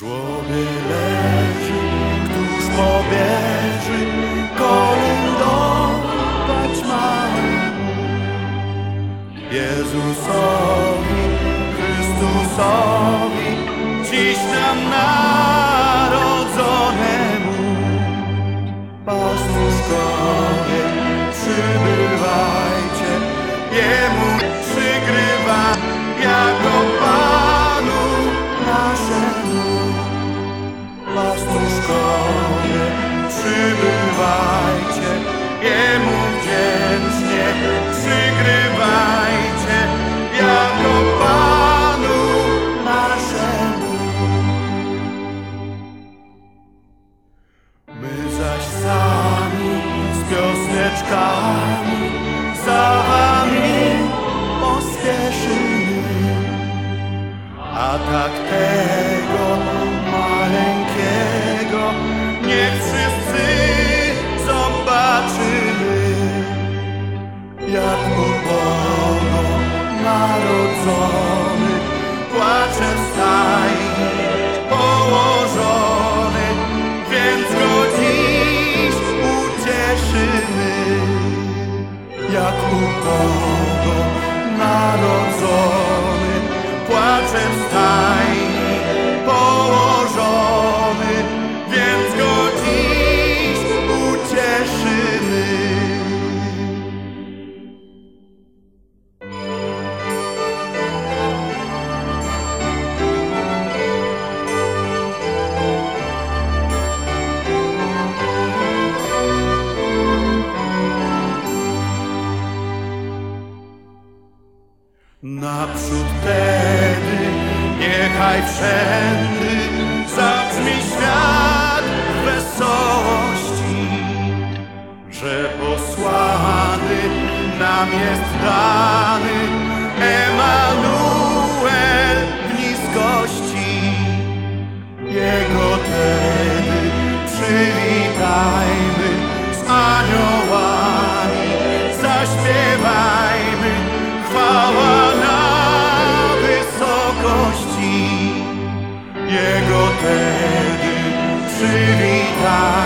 grobie leży, któż pobierze kolędować mały. Jezusowi, Chrystusowi, dziś nam narodzonemu. Pastuszkowie, przybywajcie, Jemu wdzięcznie przygrywajcie jako Panu naszemu. My zaś sami z piosneczkami za wami pospieszymy. A tak w stajni położony, więc go dziś ucieszymy. Naprzód niechaj wszędy zabrzmi świat wesołości, że posłany nam jest dany Emanuel w niskości. Jego tedy przywitajmy wysokości. Jego tedy przywitajmy